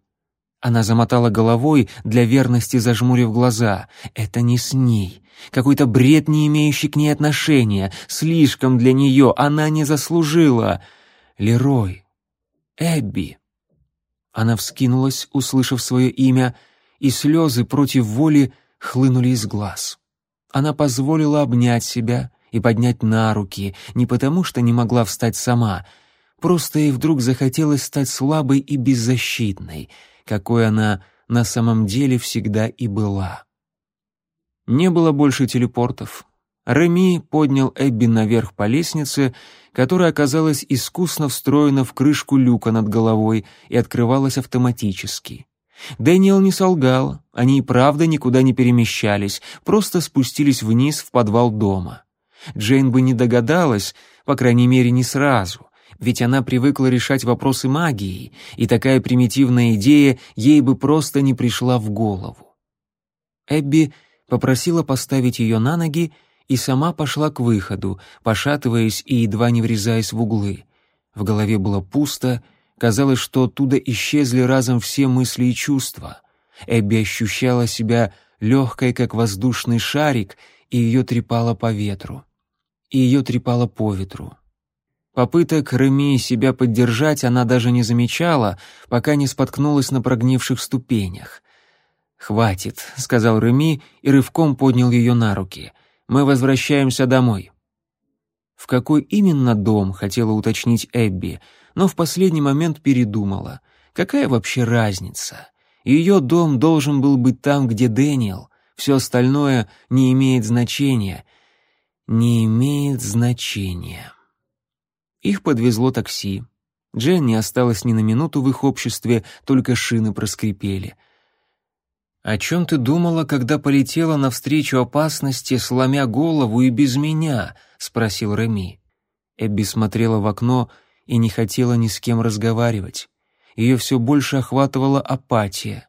Она замотала головой, для верности зажмурив глаза. «Это не с ней. Какой-то бред, не имеющий к ней отношения. Слишком для нее. Она не заслужила. Лерой! Эбби!» Она вскинулась, услышав свое имя, и слезы против воли хлынули из глаз. Она позволила обнять себя и поднять на руки, не потому что не могла встать сама, просто ей вдруг захотелось стать слабой и беззащитной, какой она на самом деле всегда и была. Не было больше телепортов. Реми поднял Эбби наверх по лестнице которая оказалась искусно встроена в крышку люка над головой и открывалась автоматически. Дэниел не солгал, они и правда никуда не перемещались, просто спустились вниз в подвал дома. Джейн бы не догадалась, по крайней мере, не сразу, ведь она привыкла решать вопросы магией, и такая примитивная идея ей бы просто не пришла в голову. Эбби попросила поставить ее на ноги и сама пошла к выходу, пошатываясь и едва не врезаясь в углы. В голове было пусто, казалось, что оттуда исчезли разом все мысли и чувства. Эбби ощущала себя легкой, как воздушный шарик, и ее трепало по ветру. И ее трепало по ветру. Попыток Реми себя поддержать она даже не замечала, пока не споткнулась на прогнивших ступенях. «Хватит», — сказал Реми и рывком поднял ее на руки. «Мы возвращаемся домой». В какой именно дом, хотела уточнить Эбби, но в последний момент передумала. Какая вообще разница? Ее дом должен был быть там, где Дэниел. Все остальное не имеет значения. Не имеет значения. Их подвезло такси. Джен не осталась ни на минуту в их обществе, только шины проскрипели. «О чем ты думала, когда полетела навстречу опасности, сломя голову и без меня?» — спросил Реми. Эбби смотрела в окно и не хотела ни с кем разговаривать. Ее все больше охватывала апатия.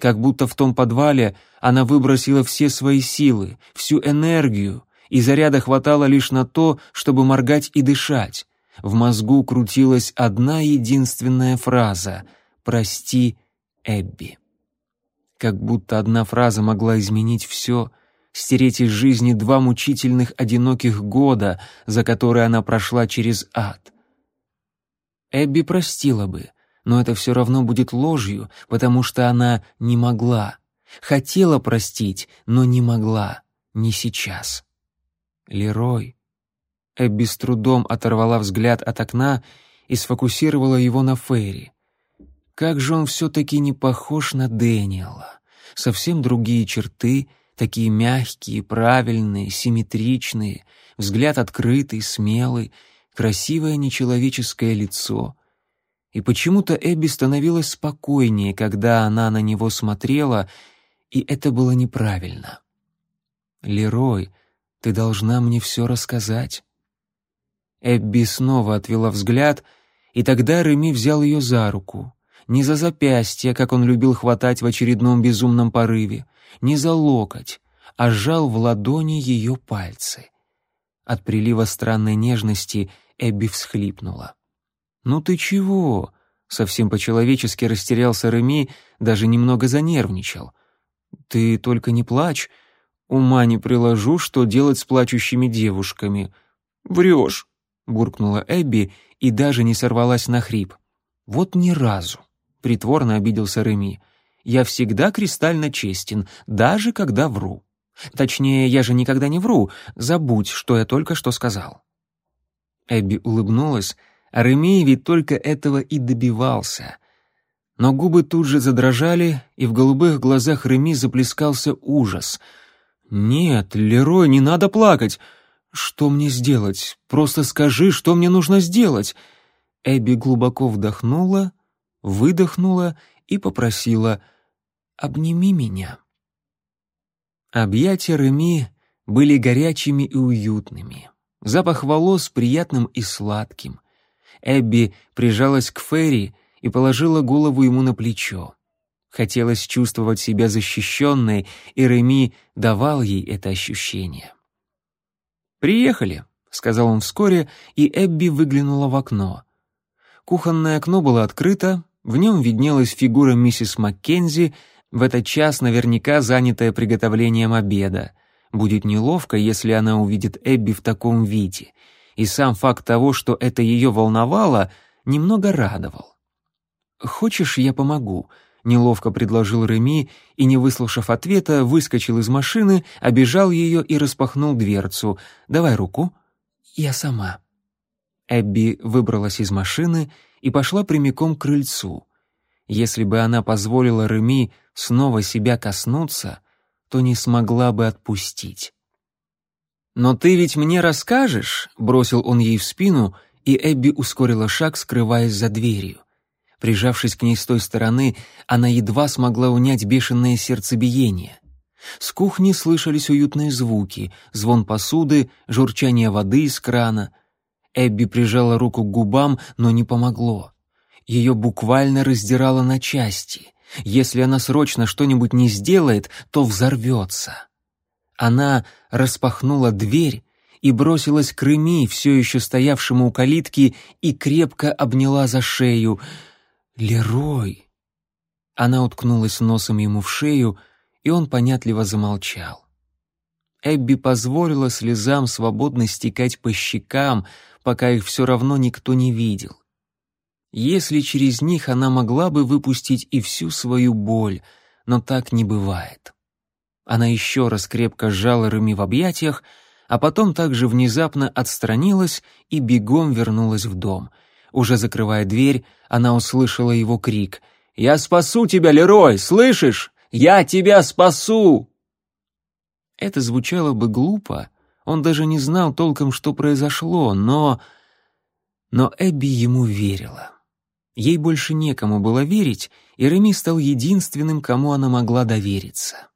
Как будто в том подвале она выбросила все свои силы, всю энергию, и заряда хватало лишь на то, чтобы моргать и дышать. В мозгу крутилась одна единственная фраза «Прости, Эбби». Как будто одна фраза могла изменить все, стереть из жизни два мучительных одиноких года, за которые она прошла через ад. Эбби простила бы, но это все равно будет ложью, потому что она не могла. Хотела простить, но не могла. Не сейчас. Лерой. Эбби с трудом оторвала взгляд от окна и сфокусировала его на Ферри. Как же он все-таки не похож на Дэниела. Совсем другие черты, такие мягкие, правильные, симметричные, взгляд открытый, смелый, красивое нечеловеческое лицо. И почему-то Эбби становилась спокойнее, когда она на него смотрела, и это было неправильно. «Лерой, ты должна мне все рассказать». Эбби снова отвела взгляд, и тогда Реми взял ее за руку. Не за запястье, как он любил хватать в очередном безумном порыве, не за локоть, а сжал в ладони ее пальцы. От прилива странной нежности Эбби всхлипнула. «Ну ты чего?» — совсем по-человечески растерялся Реми, даже немного занервничал. «Ты только не плачь. Ума не приложу, что делать с плачущими девушками». «Врешь», буркнула Эбби и даже не сорвалась на хрип. Вот ни разу, притворно обиделся Реми. Я всегда кристально честен, даже когда вру. Точнее, я же никогда не вру. Забудь, что я только что сказал. Эбби улыбнулась, а Реми ведь только этого и добивался. Но губы тут же задрожали, и в голубых глазах Реми заплескался ужас. «Нет, Лерой, не надо плакать. «Что мне сделать? Просто скажи, что мне нужно сделать!» Эбби глубоко вдохнула, выдохнула и попросила «Обними меня». Объятия Реми были горячими и уютными. Запах волос приятным и сладким. Эбби прижалась к Ферри и положила голову ему на плечо. Хотелось чувствовать себя защищенной, и Реми давал ей это ощущение. «Приехали», — сказал он вскоре, и Эбби выглянула в окно. Кухонное окно было открыто, в нем виднелась фигура миссис Маккензи, в этот час наверняка занятая приготовлением обеда. Будет неловко, если она увидит Эбби в таком виде. И сам факт того, что это ее волновало, немного радовал. «Хочешь, я помогу?» неловко предложил Реми и, не выслушав ответа, выскочил из машины, обежал ее и распахнул дверцу. «Давай руку». «Я сама». Эбби выбралась из машины и пошла прямиком к крыльцу. Если бы она позволила Реми снова себя коснуться, то не смогла бы отпустить. «Но ты ведь мне расскажешь?» — бросил он ей в спину, и Эбби ускорила шаг, скрываясь за дверью. Прижавшись к ней с той стороны, она едва смогла унять бешеное сердцебиение. С кухни слышались уютные звуки, звон посуды, журчание воды из крана. Эбби прижала руку к губам, но не помогло. Ее буквально раздирало на части. Если она срочно что-нибудь не сделает, то взорвется. Она распахнула дверь и бросилась к Реми, все еще стоявшему у калитки, и крепко обняла за шею — «Лерой!» Она уткнулась носом ему в шею, и он понятливо замолчал. Эбби позволила слезам свободно стекать по щекам, пока их все равно никто не видел. Если через них она могла бы выпустить и всю свою боль, но так не бывает. Она еще раз крепко сжала Реми в объятиях, а потом также внезапно отстранилась и бегом вернулась в дом. Уже закрывая дверь, она услышала его крик. «Я спасу тебя, Лерой, слышишь? Я тебя спасу!» Это звучало бы глупо, он даже не знал толком, что произошло, но... Но Эбби ему верила. Ей больше некому было верить, и Реми стал единственным, кому она могла довериться.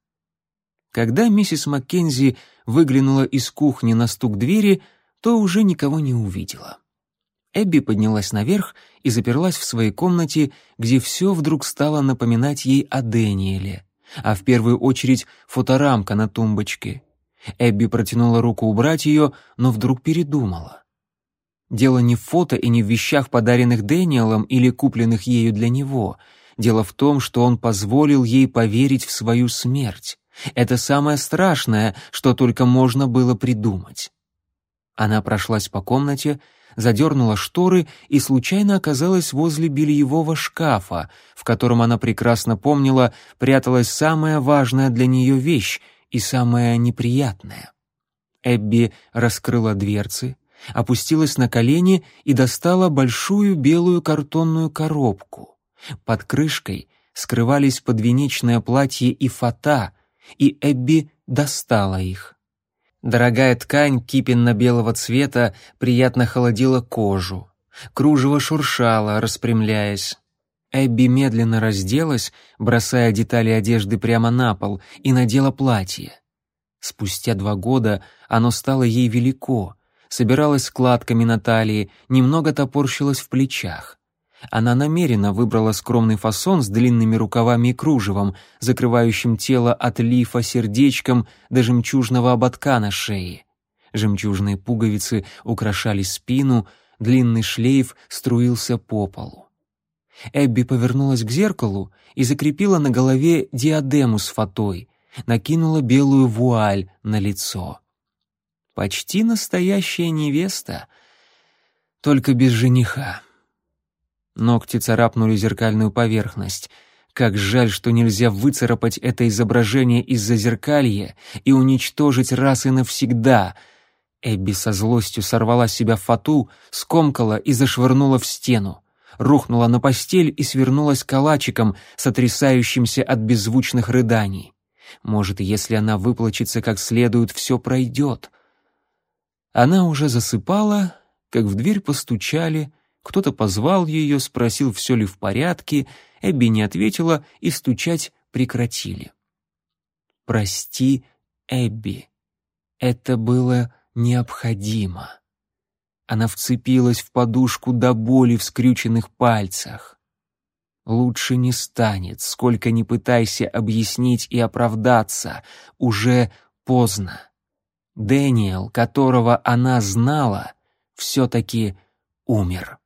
Когда миссис Маккензи выглянула из кухни на стук двери, то уже никого не увидела. Эбби поднялась наверх и заперлась в своей комнате, где все вдруг стало напоминать ей о Дэниеле, а в первую очередь фоторамка на тумбочке. Эбби протянула руку убрать ее, но вдруг передумала. Дело не в фото и не в вещах, подаренных Дэниелом или купленных ею для него. Дело в том, что он позволил ей поверить в свою смерть. Это самое страшное, что только можно было придумать. Она прошлась по комнате, задернула шторы и случайно оказалась возле бельевого шкафа, в котором она прекрасно помнила, пряталась самая важная для нее вещь и самая неприятная. Эбби раскрыла дверцы, опустилась на колени и достала большую белую картонную коробку. Под крышкой скрывались подвенечное платье и фата, и Эбби достала их. Дорогая ткань кипенно-белого цвета приятно холодила кожу. Кружево шуршало, распрямляясь. Эбби медленно разделась, бросая детали одежды прямо на пол, и надела платье. Спустя два года оно стало ей велико, собиралось складками на талии, немного топорщилось в плечах. Она намеренно выбрала скромный фасон с длинными рукавами и кружевом, закрывающим тело от лифа сердечком до жемчужного ободка на шее. Жемчужные пуговицы украшали спину, длинный шлейф струился по полу. Эбби повернулась к зеркалу и закрепила на голове диадему с фатой, накинула белую вуаль на лицо. Почти настоящая невеста, только без жениха. Ногти царапнули зеркальную поверхность. Как жаль, что нельзя выцарапать это изображение из-за зеркалья и уничтожить раз и навсегда. Эбби со злостью сорвала с себя фату, скомкала и зашвырнула в стену. Рухнула на постель и свернулась калачиком, сотрясающимся от беззвучных рыданий. Может, если она выплачется как следует, все пройдет. Она уже засыпала, как в дверь постучали, кто-то позвал ее, спросил, все ли в порядке, Эбби не ответила, и стучать прекратили. «Прости, Эбби, это было необходимо». Она вцепилась в подушку до боли в скрюченных пальцах. Лучше не станет, сколько ни пытайся объяснить и оправдаться, уже поздно. Дэниел, которого она знала, все-таки умер.